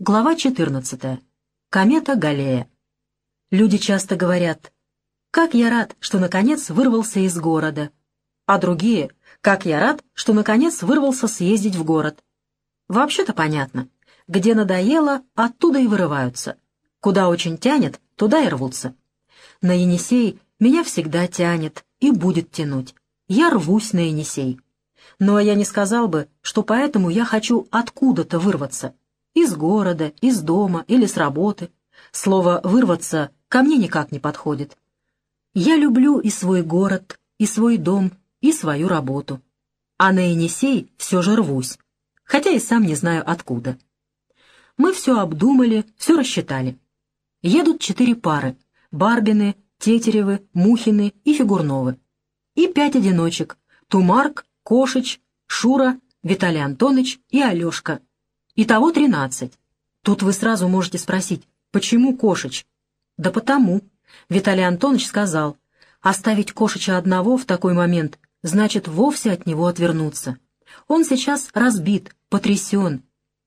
Глава 14. Комета Галлея. Люди часто говорят, «Как я рад, что наконец вырвался из города», а другие, «Как я рад, что наконец вырвался съездить в город». Вообще-то понятно. Где надоело, оттуда и вырываются. Куда очень тянет, туда и рвутся. На Енисей меня всегда тянет и будет тянуть. Я рвусь на Енисей. Но я не сказал бы, что поэтому я хочу откуда-то вырваться. Из города, из дома или с работы. Слово «вырваться» ко мне никак не подходит. Я люблю и свой город, и свой дом, и свою работу. А на Енисей все же рвусь, хотя и сам не знаю откуда. Мы все обдумали, все рассчитали. Едут четыре пары — Барбины, Тетеревы, Мухины и Фигурновы. И пять одиночек — Тумарк, Кошич, Шура, Виталий Антонович и Алешка — Итого тринадцать. Тут вы сразу можете спросить, почему Кошич? Да потому. Виталий Антонович сказал, оставить Кошича одного в такой момент значит вовсе от него отвернуться. Он сейчас разбит, потрясен.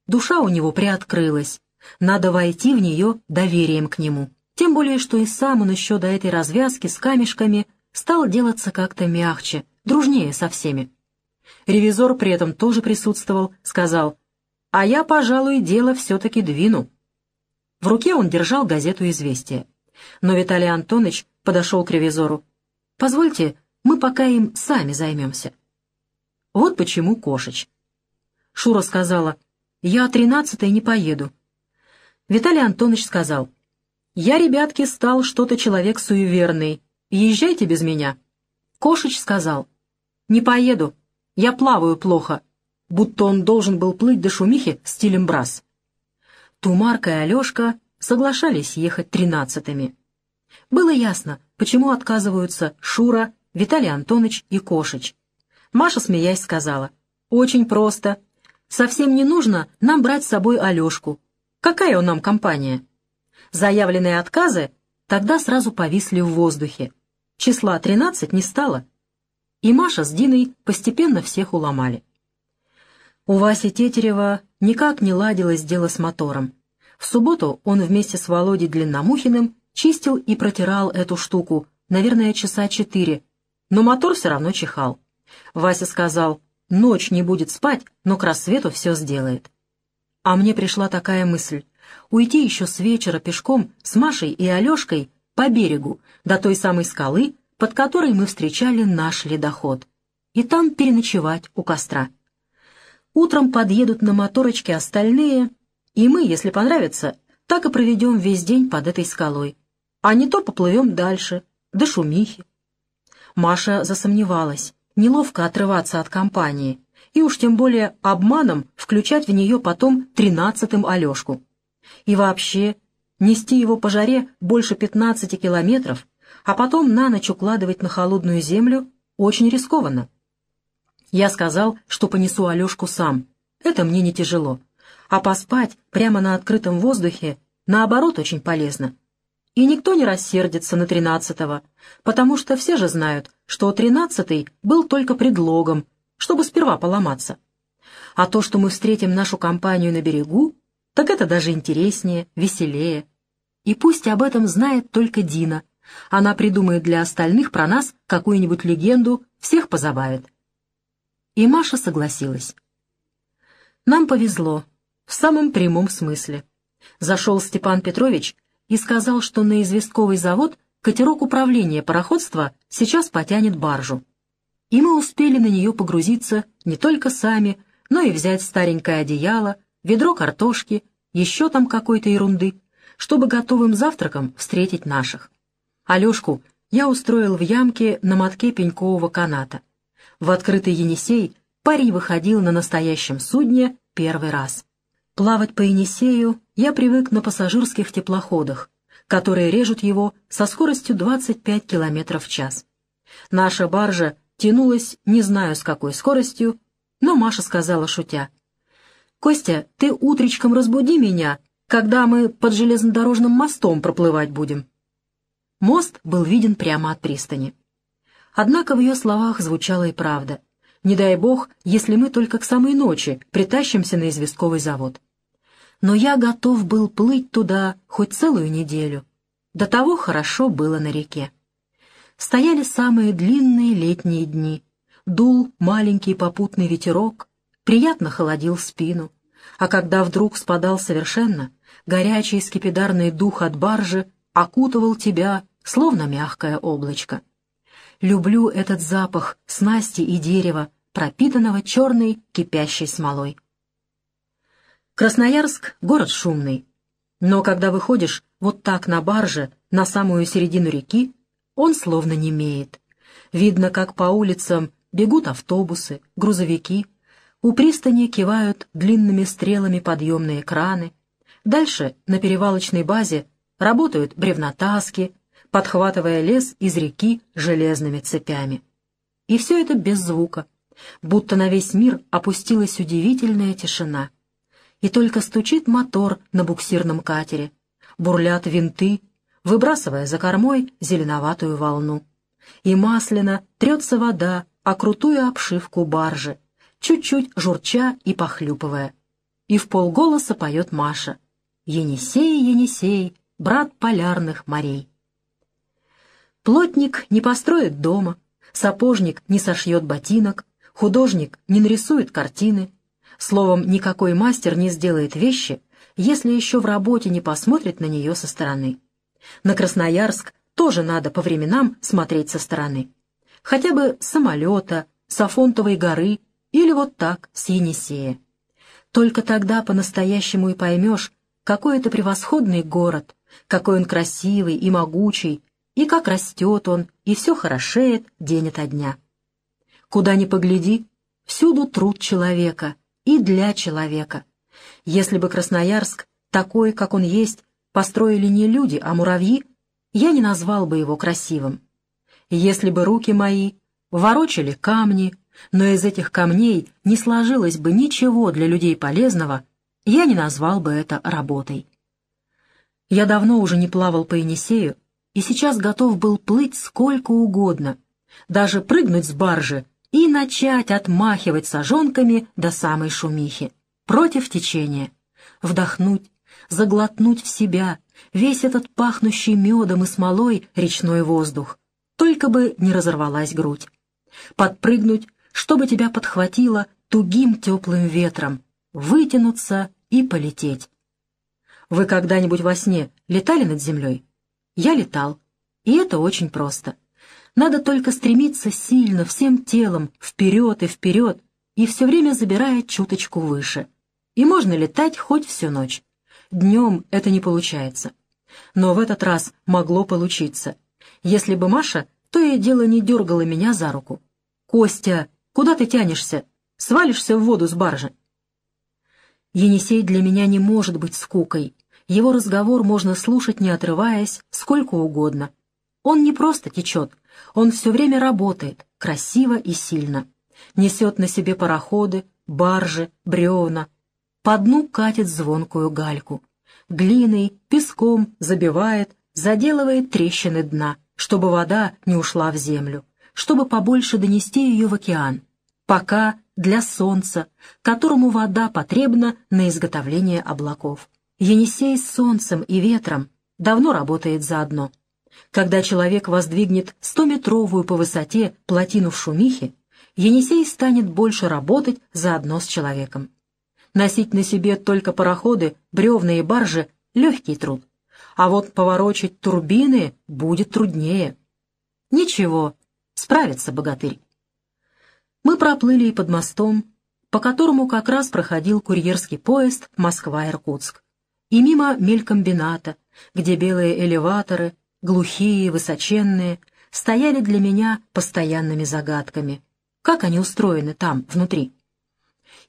Душа у него приоткрылась. Надо войти в нее доверием к нему. Тем более, что и сам он еще до этой развязки с камешками стал делаться как-то мягче, дружнее со всеми. Ревизор при этом тоже присутствовал, сказал, а я, пожалуй, дело все-таки двину. В руке он держал газету «Известия». Но Виталий Антонович подошел к ревизору. «Позвольте, мы пока им сами займемся». Вот почему Кошич. Шура сказала, «Я тринадцатой не поеду». Виталий Антонович сказал, «Я, ребятки, стал что-то человек суеверный. Езжайте без меня». Кошич сказал, «Не поеду. Я плаваю плохо будто он должен был плыть до шумихи стилем брас. Тумарка и Алешка соглашались ехать тринадцатыми. Было ясно, почему отказываются Шура, Виталий Антонович и Кошич. Маша, смеясь, сказала, «Очень просто. Совсем не нужно нам брать с собой Алешку. Какая у нам компания?» Заявленные отказы тогда сразу повисли в воздухе. Числа тринадцать не стало. И Маша с Диной постепенно всех уломали. У Васи Тетерева никак не ладилось дело с мотором. В субботу он вместе с Володей Длинномухиным чистил и протирал эту штуку, наверное, часа четыре, но мотор все равно чихал. Вася сказал, ночь не будет спать, но к рассвету все сделает. А мне пришла такая мысль — уйти еще с вечера пешком с Машей и Алешкой по берегу до той самой скалы, под которой мы встречали наш ледоход, и там переночевать у костра. Утром подъедут на моторочке остальные, и мы, если понравится, так и проведем весь день под этой скалой. А не то поплывем дальше, до шумихи. Маша засомневалась. Неловко отрываться от компании, и уж тем более обманом включать в нее потом тринадцатым Алешку. И вообще, нести его по жаре больше пятнадцати километров, а потом на ночь укладывать на холодную землю очень рискованно. Я сказал, что понесу Алешку сам. Это мне не тяжело. А поспать прямо на открытом воздухе, наоборот, очень полезно. И никто не рассердится на тринадцатого, потому что все же знают, что тринадцатый был только предлогом, чтобы сперва поломаться. А то, что мы встретим нашу компанию на берегу, так это даже интереснее, веселее. И пусть об этом знает только Дина. Она придумает для остальных про нас какую-нибудь легенду, всех позабавит. И Маша согласилась. Нам повезло, в самом прямом смысле. Зашел Степан Петрович и сказал, что на известковый завод катерок управления пароходства сейчас потянет баржу. И мы успели на нее погрузиться не только сами, но и взять старенькое одеяло, ведро картошки, еще там какой-то ерунды, чтобы готовым завтраком встретить наших. Алешку я устроил в ямке на мотке пенькового каната — в открытый Енисей парень выходил на настоящем судне первый раз. Плавать по Енисею я привык на пассажирских теплоходах, которые режут его со скоростью 25 км в час. Наша баржа тянулась не знаю с какой скоростью, но Маша сказала, шутя, «Костя, ты утречком разбуди меня, когда мы под железнодорожным мостом проплывать будем». Мост был виден прямо от пристани. Однако в ее словах звучала и правда. Не дай бог, если мы только к самой ночи притащимся на известковый завод. Но я готов был плыть туда хоть целую неделю. До того хорошо было на реке. Стояли самые длинные летние дни. Дул маленький попутный ветерок, приятно холодил спину. А когда вдруг спадал совершенно, горячий скипидарный дух от баржи окутывал тебя, словно мягкое облачко. Люблю этот запах снасти и дерева, пропитанного черной кипящей смолой. Красноярск — город шумный, но когда выходишь вот так на барже на самую середину реки, он словно немеет. Видно, как по улицам бегут автобусы, грузовики, у пристани кивают длинными стрелами подъемные краны, дальше на перевалочной базе работают бревнотаски, подхватывая лес из реки железными цепями. И все это без звука, будто на весь мир опустилась удивительная тишина. И только стучит мотор на буксирном катере, бурлят винты, выбрасывая за кормой зеленоватую волну. И масляно трется вода о крутую обшивку баржи, чуть-чуть журча и похлюпывая. И в полголоса поет Маша. «Енисей, Енисей, брат полярных морей». Плотник не построит дома, сапожник не сошьет ботинок, художник не нарисует картины. Словом, никакой мастер не сделает вещи, если еще в работе не посмотрит на нее со стороны. На Красноярск тоже надо по временам смотреть со стороны. Хотя бы с самолета, с Афонтовой горы или вот так, с Енисея. Только тогда по-настоящему и поймешь, какой это превосходный город, какой он красивый и могучий, и как растет он, и все хорошеет день ото дня. Куда ни погляди, всюду труд человека и для человека. Если бы Красноярск, такой, как он есть, построили не люди, а муравьи, я не назвал бы его красивым. Если бы руки мои ворочали камни, но из этих камней не сложилось бы ничего для людей полезного, я не назвал бы это работой. Я давно уже не плавал по Енисею и сейчас готов был плыть сколько угодно, даже прыгнуть с баржи и начать отмахивать сажонками до самой шумихи, против течения, вдохнуть, заглотнуть в себя весь этот пахнущий медом и смолой речной воздух, только бы не разорвалась грудь, подпрыгнуть, чтобы тебя подхватило тугим теплым ветром, вытянуться и полететь. Вы когда-нибудь во сне летали над землей? Я летал, и это очень просто. Надо только стремиться сильно, всем телом, вперед и вперед, и все время забирая чуточку выше. И можно летать хоть всю ночь. Днем это не получается. Но в этот раз могло получиться. Если бы Маша то и дело не дергала меня за руку. «Костя, куда ты тянешься? Свалишься в воду с баржи?» Енисей для меня не может быть скукой, его разговор можно слушать, не отрываясь, сколько угодно. Он не просто течет, он все время работает, красиво и сильно. Несет на себе пароходы, баржи, бревна. По дну катит звонкую гальку. Глиной, песком забивает, заделывает трещины дна, чтобы вода не ушла в землю, чтобы побольше донести ее в океан. Пока для солнца, которому вода потребна на изготовление облаков. Енисей с солнцем и ветром давно работает заодно. Когда человек воздвигнет стометровую по высоте плотину в шумихе, Енисей станет больше работать заодно с человеком. Носить на себе только пароходы, бревна и баржи — легкий труд, а вот поворочить турбины будет труднее. Ничего, справится богатырь. Мы проплыли и под мостом, по которому как раз проходил курьерский поезд Москва-Иркутск и мимо мелькомбината, где белые элеваторы, глухие, высоченные, стояли для меня постоянными загадками. Как они устроены там, внутри?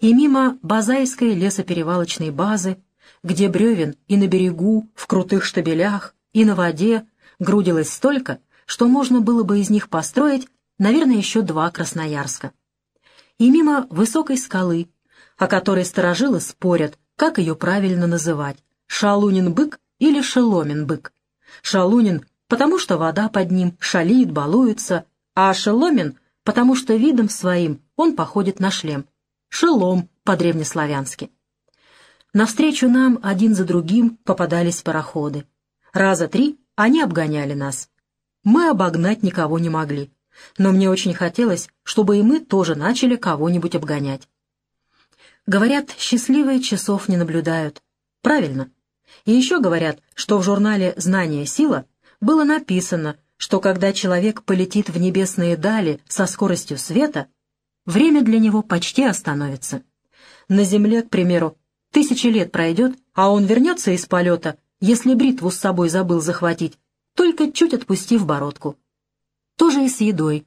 И мимо Базайской лесоперевалочной базы, где бревен и на берегу, в крутых штабелях, и на воде грудилось столько, что можно было бы из них построить, наверное, еще два Красноярска. И мимо высокой скалы, о которой сторожилы спорят, как ее правильно называть, Шалунин-бык или Шеломин-бык. Шалунин, потому что вода под ним шалит, балуется, а Шеломин, потому что видом своим он походит на шлем. Шелом по-древнеславянски. Навстречу нам один за другим попадались пароходы. Раза три они обгоняли нас. Мы обогнать никого не могли, но мне очень хотелось, чтобы и мы тоже начали кого-нибудь обгонять. Говорят, счастливые часов не наблюдают. Правильно. И еще говорят, что в журнале «Знание. Сила» было написано, что когда человек полетит в небесные дали со скоростью света, время для него почти остановится. На Земле, к примеру, тысячи лет пройдет, а он вернется из полета, если бритву с собой забыл захватить, только чуть отпустив бородку. Тоже и с едой.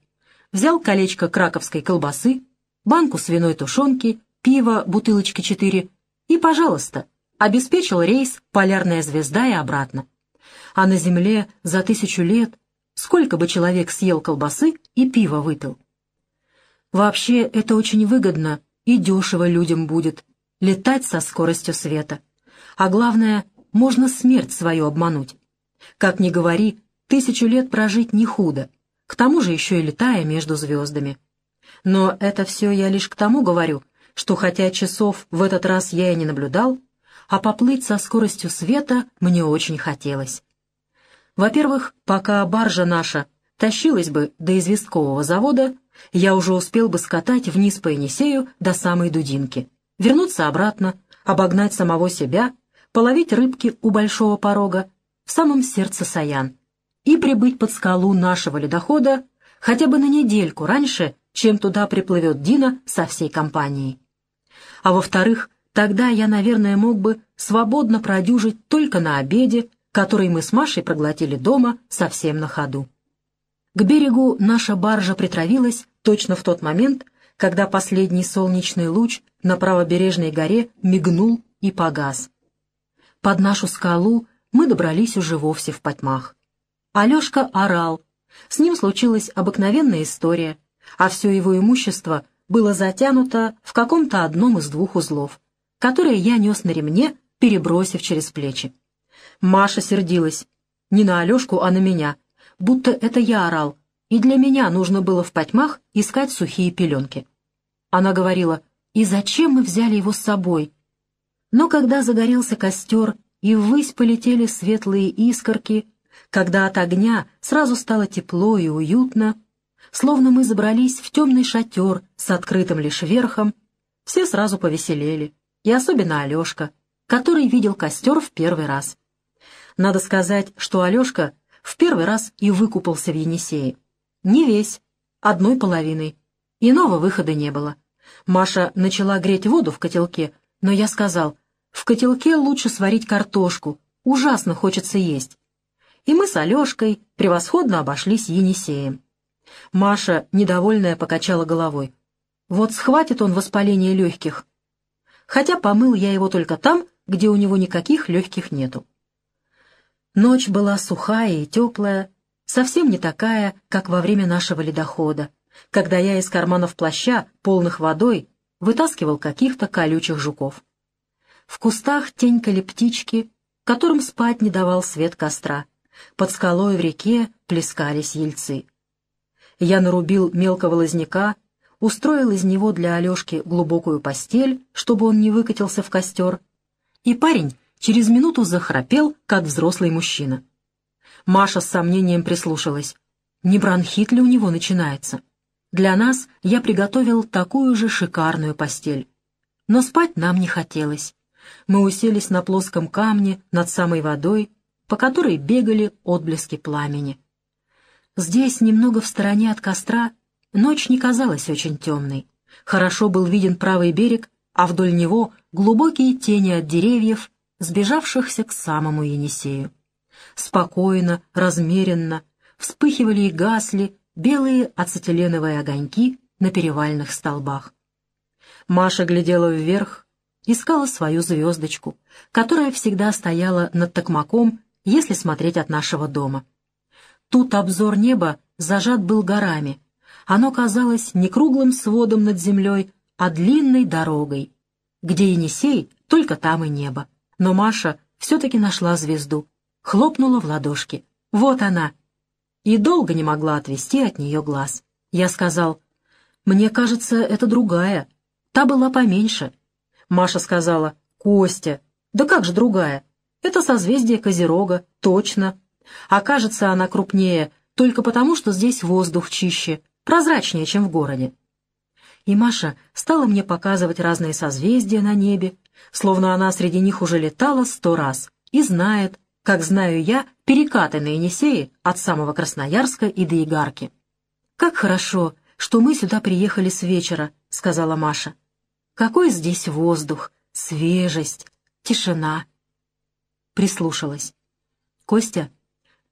Взял колечко краковской колбасы, банку свиной тушенки, пиво, бутылочки четыре, и, пожалуйста, обеспечил рейс «Полярная звезда» и обратно. А на Земле за тысячу лет сколько бы человек съел колбасы и пиво выпил. Вообще это очень выгодно и дешево людям будет, летать со скоростью света. А главное, можно смерть свою обмануть. Как ни говори, тысячу лет прожить не худо, к тому же еще и летая между звездами. Но это все я лишь к тому говорю, что хотя часов в этот раз я и не наблюдал, а поплыть со скоростью света мне очень хотелось. Во-первых, пока баржа наша тащилась бы до известкового завода, я уже успел бы скатать вниз по Енисею до самой Дудинки, вернуться обратно, обогнать самого себя, половить рыбки у большого порога, в самом сердце Саян, и прибыть под скалу нашего ледохода хотя бы на недельку раньше, чем туда приплывет Дина со всей компанией. А во-вторых, тогда я, наверное, мог бы свободно продюжить только на обеде который мы с Машей проглотили дома совсем на ходу. К берегу наша баржа притравилась точно в тот момент, когда последний солнечный луч на правобережной горе мигнул и погас. Под нашу скалу мы добрались уже вовсе в потьмах. Алешка орал. С ним случилась обыкновенная история, а все его имущество было затянуто в каком-то одном из двух узлов, которые я нес на ремне, перебросив через плечи. Маша сердилась. Не на Алешку, а на меня. Будто это я орал, и для меня нужно было в потьмах искать сухие пеленки. Она говорила, «И зачем мы взяли его с собой?» Но когда загорелся костер, и ввысь полетели светлые искорки, когда от огня сразу стало тепло и уютно, словно мы забрались в темный шатер с открытым лишь верхом, все сразу повеселели, и особенно Алешка, который видел костер в первый раз. Надо сказать, что Алешка в первый раз и выкупался в Енисее. Не весь, одной половиной. Иного выхода не было. Маша начала греть воду в котелке, но я сказал, в котелке лучше сварить картошку, ужасно хочется есть. И мы с Алешкой превосходно обошлись Енисеем. Маша, недовольная, покачала головой. Вот схватит он воспаление легких. Хотя помыл я его только там, где у него никаких легких нету. Ночь была сухая и теплая, совсем не такая, как во время нашего ледохода, когда я из карманов плаща, полных водой, вытаскивал каких-то колючих жуков. В кустах тенькали птички, которым спать не давал свет костра. Под скалой в реке плескались ельцы. Я нарубил мелкого лозняка, устроил из него для Алешки глубокую постель, чтобы он не выкатился в костер, и парень через минуту захрапел, как взрослый мужчина. Маша с сомнением прислушалась. Не бронхит ли у него начинается? Для нас я приготовил такую же шикарную постель. Но спать нам не хотелось. Мы уселись на плоском камне над самой водой, по которой бегали отблески пламени. Здесь, немного в стороне от костра, ночь не казалась очень темной. Хорошо был виден правый берег, а вдоль него глубокие тени от деревьев сбежавшихся к самому Енисею. Спокойно, размеренно вспыхивали и гасли белые ацетиленовые огоньки на перевальных столбах. Маша глядела вверх, искала свою звездочку, которая всегда стояла над токмаком, если смотреть от нашего дома. Тут обзор неба зажат был горами. Оно казалось не круглым сводом над землей, а длинной дорогой. Где Енисей, только там и небо. Но Маша все-таки нашла звезду, хлопнула в ладошки. Вот она! И долго не могла отвести от нее глаз. Я сказал, «Мне кажется, это другая. Та была поменьше». Маша сказала, Костя, да как же другая? Это созвездие Козерога, точно. Окажется она крупнее только потому, что здесь воздух чище, прозрачнее, чем в городе. И Маша стала мне показывать разные созвездия на небе, словно она среди них уже летала сто раз и знает, как знаю я, перекаты на Енисее от самого Красноярска и до Игарки. «Как хорошо, что мы сюда приехали с вечера», — сказала Маша. «Какой здесь воздух, свежесть, тишина». Прислушалась. «Костя,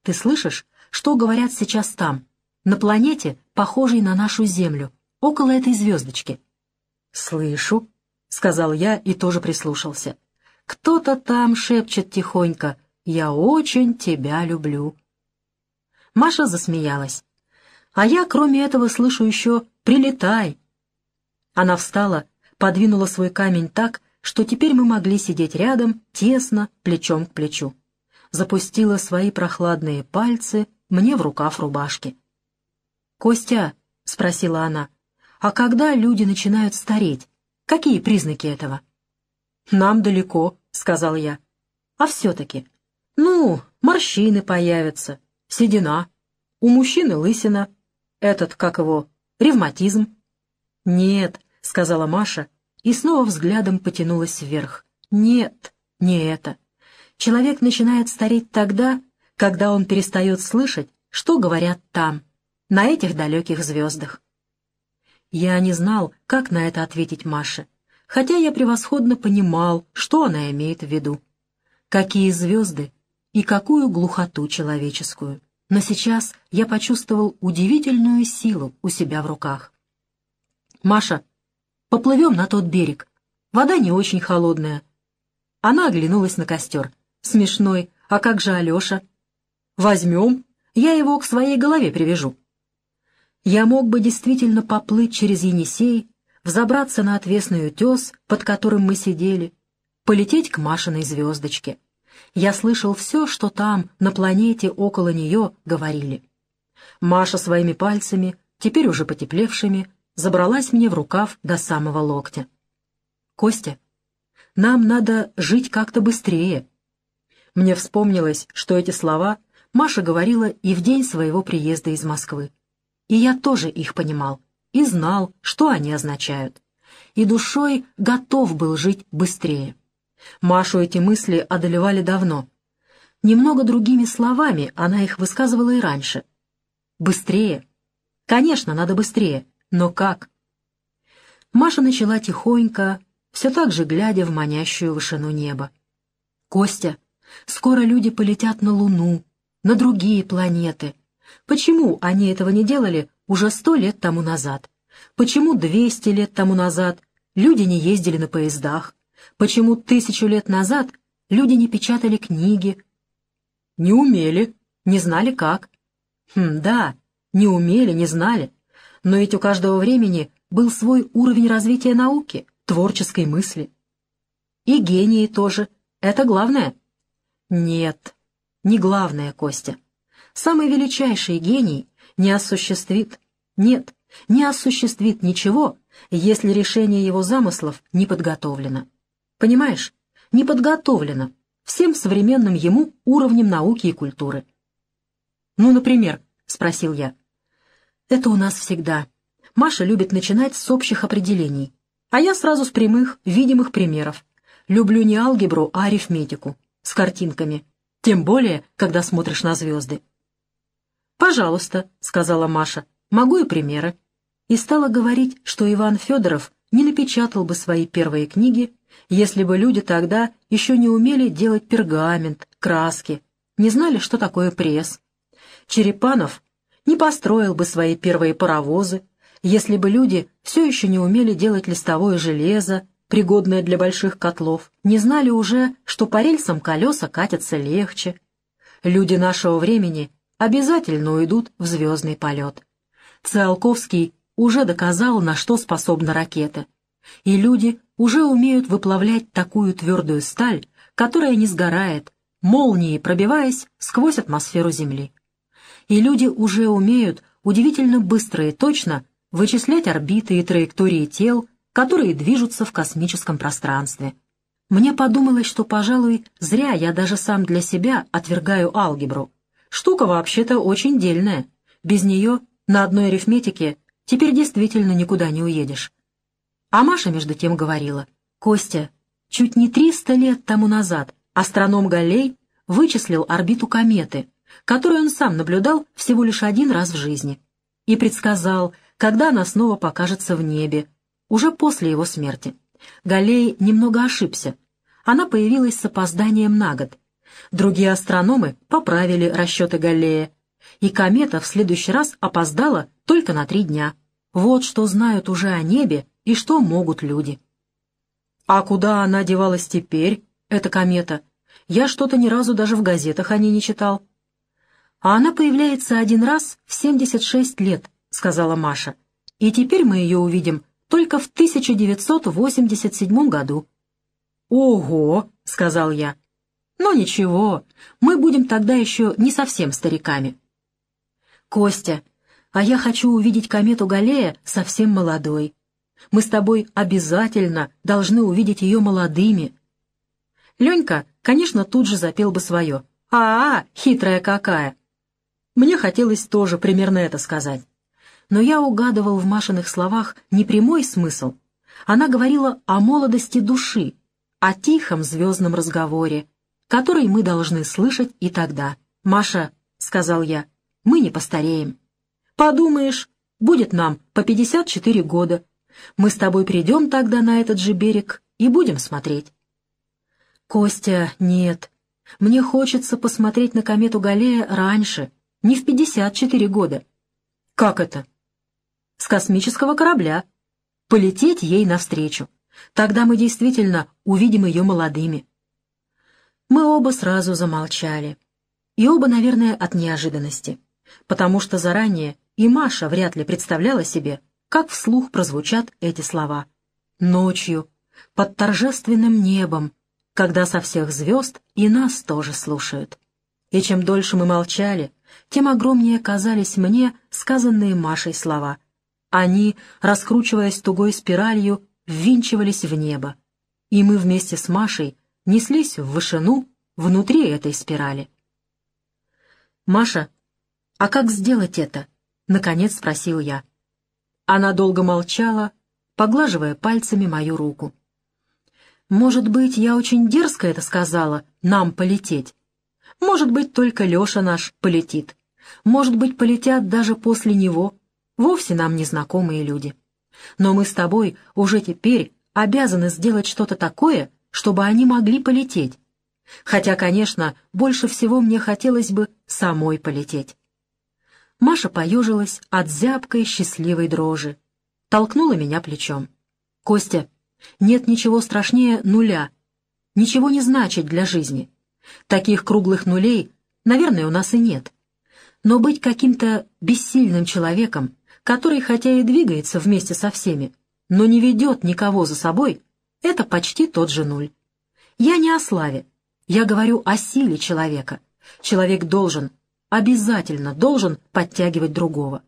ты слышишь, что говорят сейчас там, на планете, похожей на нашу Землю, около этой звездочки?» «Слышу», — сказал я и тоже прислушался. «Кто-то там шепчет тихонько, «Я очень тебя люблю». Маша засмеялась. «А я, кроме этого, слышу еще «прилетай». Она встала, подвинула свой камень так, что теперь мы могли сидеть рядом, тесно, плечом к плечу. Запустила свои прохладные пальцы мне в рукав рубашки. «Костя», — спросила она, — «а когда люди начинают стареть? Какие признаки этого?» «Нам далеко», — сказал я. «А все-таки, ну, морщины появятся, седина. У мужчины лысина. Этот, как его, ревматизм. Нет, сказала Маша и снова взглядом потянулась вверх. Нет, не это. Человек начинает стареть тогда, когда он перестает слышать, что говорят там, на этих далеких звездах. Я не знал, как на это ответить Маше, хотя я превосходно понимал, что она имеет в виду. Какие звезды и какую глухоту человеческую. Но сейчас я почувствовал удивительную силу у себя в руках. «Маша, поплывем на тот берег. Вода не очень холодная». Она оглянулась на костер. «Смешной. А как же Алеша?» «Возьмем. Я его к своей голове привяжу». Я мог бы действительно поплыть через Енисей, взобраться на отвесный утес, под которым мы сидели, полететь к Машиной звездочке. Я слышал все, что там, на планете, около нее, говорили. Маша своими пальцами, теперь уже потеплевшими, забралась мне в рукав до самого локтя. «Костя, нам надо жить как-то быстрее». Мне вспомнилось, что эти слова Маша говорила и в день своего приезда из Москвы. И я тоже их понимал и знал, что они означают. И душой готов был жить быстрее. Машу эти мысли одолевали давно. Немного другими словами она их высказывала и раньше. «Быстрее!» «Конечно, надо быстрее, но как?» Маша начала тихонько, все так же глядя в манящую вышину неба. «Костя, скоро люди полетят на Луну, на другие планеты. Почему они этого не делали уже сто лет тому назад? Почему двести лет тому назад люди не ездили на поездах? почему тысячу лет назад люди не печатали книги. Не умели, не знали как. Хм, да, не умели, не знали. Но ведь у каждого времени был свой уровень развития науки, творческой мысли. И гении тоже. Это главное? Нет, не главное, Костя. Самый величайший гений не осуществит, нет, не осуществит ничего, если решение его замыслов не подготовлено. Понимаешь, не подготовлено всем современным ему уровнем науки и культуры. «Ну, например?» — спросил я. «Это у нас всегда. Маша любит начинать с общих определений, а я сразу с прямых, видимых примеров. Люблю не алгебру, а арифметику, с картинками, тем более, когда смотришь на звезды». «Пожалуйста», — сказала Маша, — «могу и примеры». И стала говорить, что Иван Федоров не напечатал бы свои первые книги, если бы люди тогда еще не умели делать пергамент, краски, не знали, что такое пресс. Черепанов не построил бы свои первые паровозы, если бы люди все еще не умели делать листовое железо, пригодное для больших котлов, не знали уже, что по рельсам колеса катятся легче. Люди нашего времени обязательно уйдут в звездный полет. Циолковский уже доказал, на что способна ракета. И люди уже умеют выплавлять такую твердую сталь, которая не сгорает, молнией пробиваясь сквозь атмосферу Земли. И люди уже умеют удивительно быстро и точно вычислять орбиты и траектории тел, которые движутся в космическом пространстве. Мне подумалось, что, пожалуй, зря я даже сам для себя отвергаю алгебру. Штука вообще-то очень дельная. Без нее на одной арифметике теперь действительно никуда не уедешь. А Маша между тем говорила, «Костя, чуть не 300 лет тому назад астроном Галлей вычислил орбиту кометы, которую он сам наблюдал всего лишь один раз в жизни, и предсказал, когда она снова покажется в небе, уже после его смерти. Галлей немного ошибся. Она появилась с опозданием на год. Другие астрономы поправили расчеты Галлея, и комета в следующий раз опоздала только на три дня. Вот что знают уже о небе и что могут люди. А куда она девалась теперь, эта комета? Я что-то ни разу даже в газетах о ней не читал. А она появляется один раз в 76 лет, сказала Маша. И теперь мы ее увидим только в 1987 году. «Ого!» — сказал я. «Но ничего, мы будем тогда еще не совсем стариками». «Костя, а я хочу увидеть комету Галлея совсем молодой. Мы с тобой обязательно должны увидеть ее молодыми». Ленька, конечно, тут же запел бы свое. «А-а, хитрая какая!» Мне хотелось тоже примерно это сказать. Но я угадывал в Машиных словах не прямой смысл. Она говорила о молодости души, о тихом звездном разговоре, который мы должны слышать и тогда. «Маша», — сказал я, — «мы не постареем». «Подумаешь, будет нам по 54 года. Мы с тобой придем тогда на этот же берег и будем смотреть». «Костя, нет. Мне хочется посмотреть на комету Галлея раньше, не в 54 года». «Как это?» «С космического корабля. Полететь ей навстречу. Тогда мы действительно увидим ее молодыми». Мы оба сразу замолчали. И оба, наверное, от неожиданности. Потому что заранее и Маша вряд ли представляла себе, как вслух прозвучат эти слова. Ночью, под торжественным небом, когда со всех звезд и нас тоже слушают. И чем дольше мы молчали, тем огромнее казались мне сказанные Машей слова. Они, раскручиваясь тугой спиралью, ввинчивались в небо. И мы вместе с Машей неслись в вышину внутри этой спирали. «Маша, а как сделать это?» — наконец спросил я. Она долго молчала, поглаживая пальцами мою руку. Может быть, я очень дерзко это сказала, нам полететь. Может быть, только Леша наш полетит. Может быть, полетят даже после него, вовсе нам незнакомые люди. Но мы с тобой уже теперь обязаны сделать что-то такое, чтобы они могли полететь. Хотя, конечно, больше всего мне хотелось бы самой полететь. Маша поежилась от зябкой счастливой дрожи. Толкнула меня плечом. «Костя, нет ничего страшнее нуля. Ничего не значит для жизни. Таких круглых нулей, наверное, у нас и нет. Но быть каким-то бессильным человеком, который хотя и двигается вместе со всеми, но не ведет никого за собой, это почти тот же нуль. Я не о славе, я говорю о силе человека. Человек должен, обязательно должен подтягивать другого.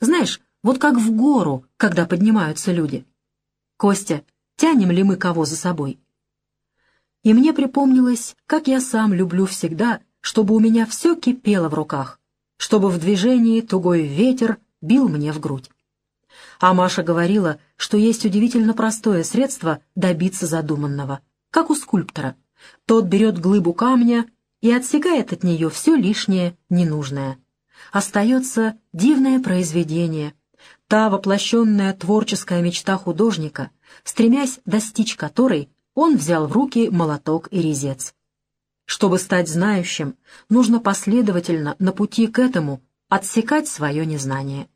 Знаешь, вот как в гору, когда поднимаются люди. Костя, тянем ли мы кого за собой. И мне припомнилось, как я сам люблю всегда, чтобы у меня все кипело в руках, чтобы в движении тугой ветер бил мне в грудь. А Маша говорила, что есть удивительно простое средство добиться задуманного, как у скульптора. Тот берет глыбу камня и отсекает от нее все лишнее, ненужное. Остается дивное произведение, та воплощенная творческая мечта художника, стремясь достичь которой он взял в руки молоток и резец. Чтобы стать знающим, нужно последовательно на пути к этому отсекать свое незнание.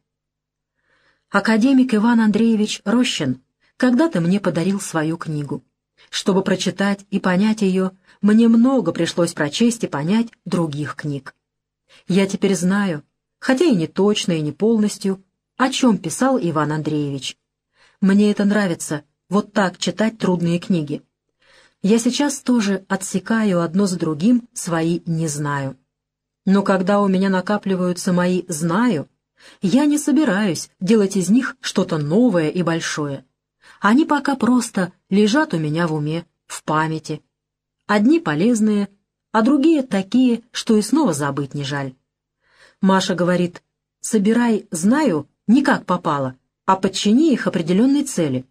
Академик Иван Андреевич Рощин когда-то мне подарил свою книгу. Чтобы прочитать и понять ее, мне много пришлось прочесть и понять других книг. Я теперь знаю, хотя и не точно, и не полностью, о чем писал Иван Андреевич. Мне это нравится, вот так читать трудные книги. Я сейчас тоже отсекаю одно за другим свои «не знаю». Но когда у меня накапливаются мои «знаю», я не собираюсь делать из них что-то новое и большое. Они пока просто лежат у меня в уме, в памяти. Одни полезные, а другие такие, что и снова забыть не жаль. Маша говорит, собирай «знаю» не как попало, а подчини их определенной цели.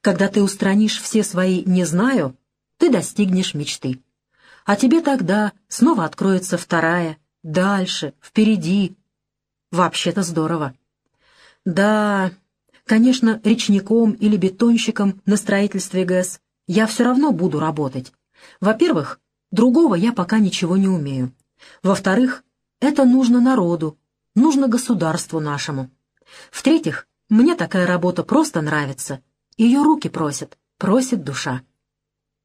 Когда ты устранишь все свои «не знаю», ты достигнешь мечты. А тебе тогда снова откроется вторая, дальше, впереди. Вообще-то здорово. Да, конечно, речником или бетонщиком на строительстве ГЭС я все равно буду работать. Во-первых, другого я пока ничего не умею. Во-вторых, это нужно народу, нужно государству нашему. В-третьих, мне такая работа просто нравится. Ее руки просят, просит душа.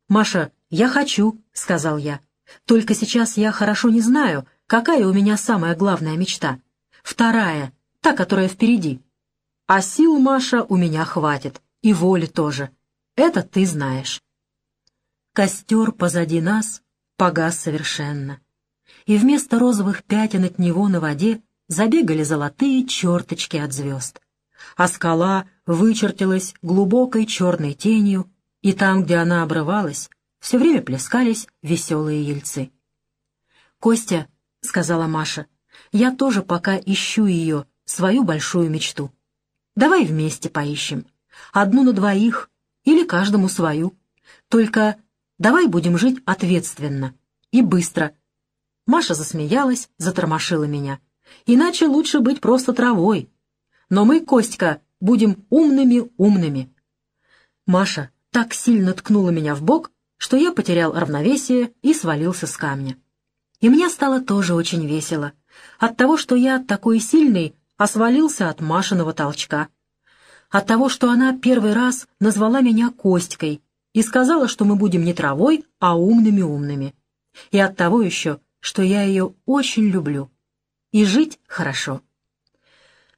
«Маша, я хочу», — сказал я. «Только сейчас я хорошо не знаю, какая у меня самая главная мечта. Вторая, та, которая впереди. А сил, Маша, у меня хватит, и воли тоже. Это ты знаешь». Костер позади нас погас совершенно, и вместо розовых пятен от него на воде забегали золотые черточки от звезд. А скала вычертилась глубокой черной тенью, и там, где она обрывалась, все время плескались веселые ельцы. «Костя», — сказала Маша, — «я тоже пока ищу ее, свою большую мечту. Давай вместе поищем. Одну на двоих или каждому свою. Только давай будем жить ответственно и быстро». Маша засмеялась, затормошила меня. «Иначе лучше быть просто травой. Но мы, Костька, будем умными-умными». Маша так сильно ткнула меня в бок, что я потерял равновесие и свалился с камня. И мне стало тоже очень весело. От того, что я такой сильный, а свалился от Машиного толчка. От того, что она первый раз назвала меня Костькой и сказала, что мы будем не травой, а умными-умными. И от того еще, что я ее очень люблю. И жить хорошо.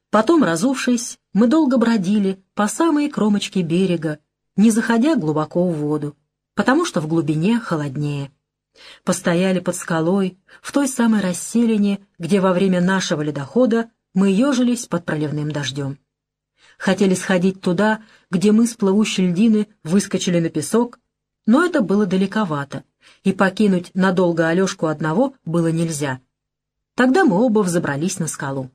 Потом, разувшись, мы долго бродили по самой кромочке берега, не заходя глубоко в воду, потому что в глубине холоднее. Постояли под скалой, в той самой расселине, где во время нашего ледохода мы ежились под проливным дождем. Хотели сходить туда, где мы с плывущей льдины выскочили на песок, но это было далековато, и покинуть надолго Алешку одного было нельзя. Тогда мы оба взобрались на скалу.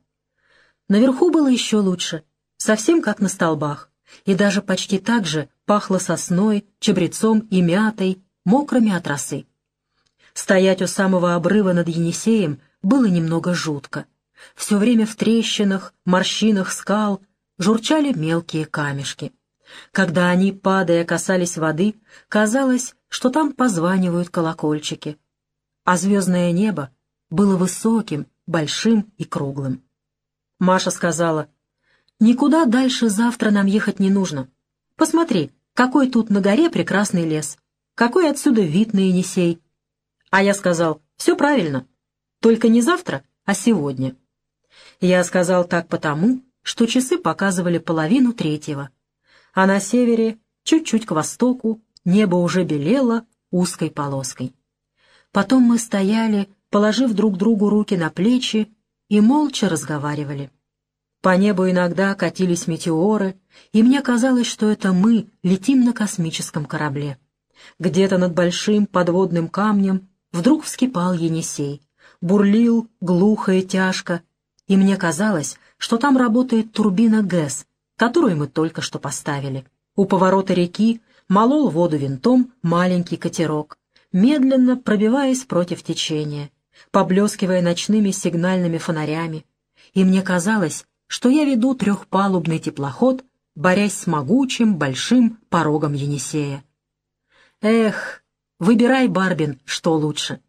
Наверху было еще лучше, совсем как на столбах, и даже почти так же пахло сосной, чабрецом и мятой, мокрыми от росы. Стоять у самого обрыва над Енисеем было немного жутко. Все время в трещинах, морщинах скал журчали мелкие камешки. Когда они, падая, касались воды, казалось, что там позванивают колокольчики. А звездное небо было высоким, большим и круглым. Маша сказала, «Никуда дальше завтра нам ехать не нужно. Посмотри, какой тут на горе прекрасный лес, какой отсюда вид на Енисей. А я сказал, все правильно, только не завтра, а сегодня. Я сказал так потому, что часы показывали половину третьего, а на севере, чуть-чуть к востоку, небо уже белело узкой полоской. Потом мы стояли, положив друг другу руки на плечи, и молча разговаривали. По небу иногда катились метеоры, и мне казалось, что это мы летим на космическом корабле. Где-то над большим подводным камнем вдруг вскипал Енисей, бурлил глухо и тяжко, и мне казалось, что там работает турбина ГЭС, которую мы только что поставили. У поворота реки молол воду винтом маленький катерок, медленно пробиваясь против течения, поблескивая ночными сигнальными фонарями, и мне казалось, что я веду трехпалубный теплоход, борясь с могучим большим порогом Енисея. Эх, выбирай, Барбин, что лучше.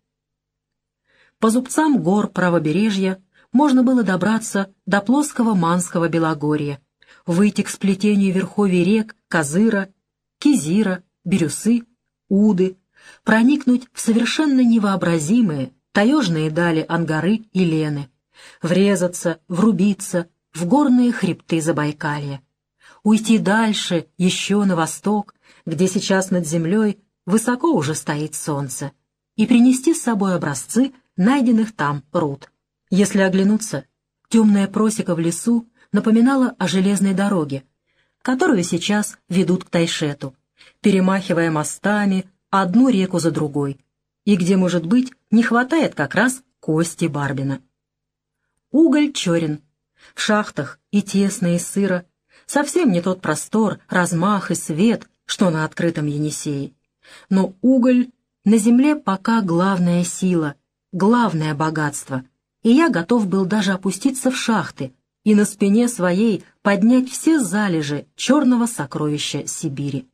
По зубцам гор правобережья можно было добраться до плоского Манского Белогорья, выйти к сплетению верховий рек Козыра, Кизира, Бирюсы, Уды, проникнуть в совершенно невообразимые таежные дали Ангары и Лены, врезаться, врубиться, в горные хребты Забайкалья, уйти дальше, еще на восток, где сейчас над землей высоко уже стоит солнце, и принести с собой образцы найденных там руд. Если оглянуться, темная просека в лесу напоминала о железной дороге, которую сейчас ведут к Тайшету, перемахивая мостами, одну реку за другой, и где, может быть, не хватает как раз кости Барбина. Уголь черен. В шахтах и тесно, и сыро. Совсем не тот простор, размах и свет, что на открытом Енисее. Но уголь на земле пока главная сила, главное богатство, и я готов был даже опуститься в шахты и на спине своей поднять все залежи черного сокровища Сибири.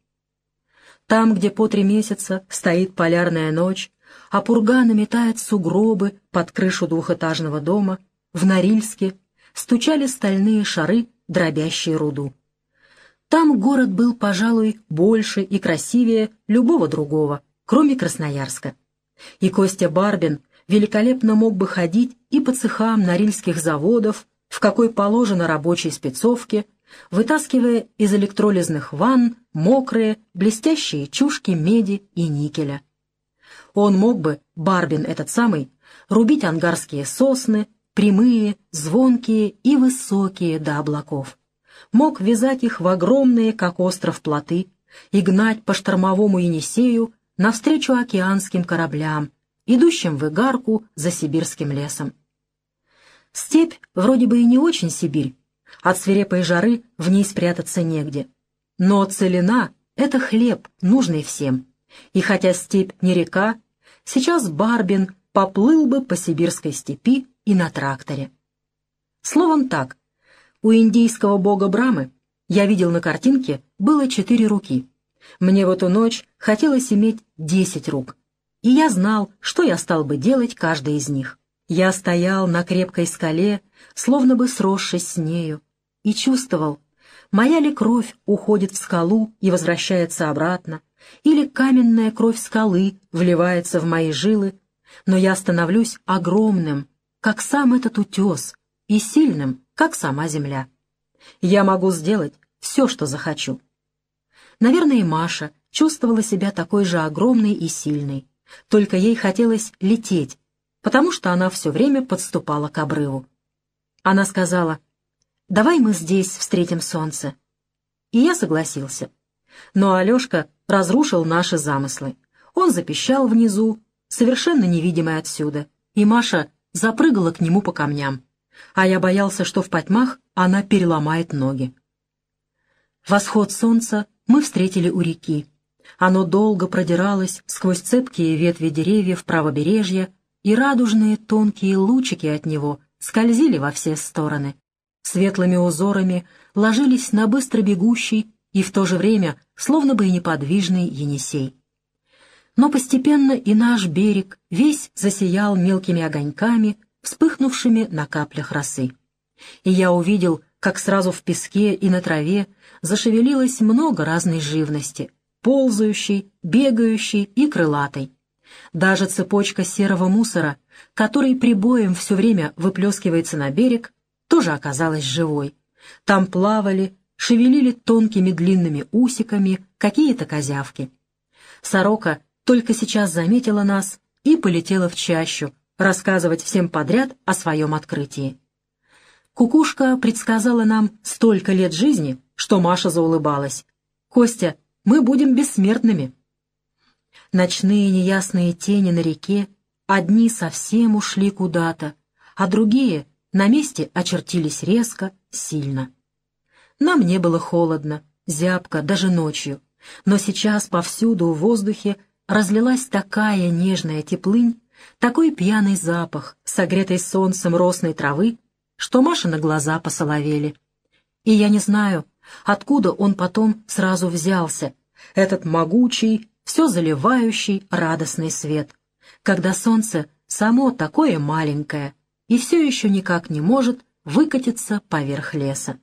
Там, где по три месяца стоит полярная ночь, а пурга наметает сугробы под крышу двухэтажного дома, в Норильске стучали стальные шары, дробящие руду. Там город был, пожалуй, больше и красивее любого другого, кроме Красноярска. И Костя Барбин великолепно мог бы ходить и по цехам норильских заводов, в какой положено рабочей спецовке, вытаскивая из электролизных ванн мокрые, блестящие чушки меди и никеля. Он мог бы, Барбин этот самый, рубить ангарские сосны, прямые, звонкие и высокие до облаков. Мог вязать их в огромные, как остров, плоты и гнать по штормовому Енисею навстречу океанским кораблям, идущим в Игарку за сибирским лесом. Степь вроде бы и не очень Сибирь, от свирепой жары в ней спрятаться негде. Но целина — это хлеб, нужный всем. И хотя степь не река, сейчас Барбин поплыл бы по сибирской степи и на тракторе. Словом так, у индийского бога Брамы, я видел на картинке, было четыре руки. Мне в эту ночь хотелось иметь десять рук, и я знал, что я стал бы делать каждой из них. Я стоял на крепкой скале, словно бы сросшись с нею, и чувствовал, моя ли кровь уходит в скалу и возвращается обратно, или каменная кровь скалы вливается в мои жилы, но я становлюсь огромным, как сам этот утес, и сильным, как сама земля. Я могу сделать все, что захочу. Наверное, и Маша чувствовала себя такой же огромной и сильной, только ей хотелось лететь, потому что она все время подступала к обрыву. Она сказала, «Давай мы здесь встретим солнце». И я согласился. Но Алешка разрушил наши замыслы. Он запищал внизу, совершенно невидимый отсюда, и Маша запрыгала к нему по камням. А я боялся, что в потьмах она переломает ноги. Восход солнца мы встретили у реки. Оно долго продиралось сквозь цепкие ветви деревьев правобережья, и радужные тонкие лучики от него скользили во все стороны. Светлыми узорами ложились на быстро бегущий и в то же время словно бы и неподвижный Енисей. Но постепенно и наш берег весь засиял мелкими огоньками, вспыхнувшими на каплях росы. И я увидел, как сразу в песке и на траве зашевелилось много разной живности, ползающей, бегающей и крылатой. Даже цепочка серого мусора, который прибоем все время выплескивается на берег, тоже оказалась живой. Там плавали, шевелили тонкими длинными усиками какие-то козявки. Сорока только сейчас заметила нас и полетела в чащу, рассказывать всем подряд о своем открытии. Кукушка предсказала нам столько лет жизни, что Маша заулыбалась. «Костя, мы будем бессмертными». Ночные неясные тени на реке, одни совсем ушли куда-то, а другие на месте очертились резко, сильно. Нам не было холодно, зябко, даже ночью, но сейчас повсюду в воздухе разлилась такая нежная теплынь, такой пьяный запах, согретый солнцем росной травы, что Маша на глаза посоловели. И я не знаю, откуда он потом сразу взялся, этот могучий, все заливающий радостный свет, когда солнце само такое маленькое и все еще никак не может выкатиться поверх леса.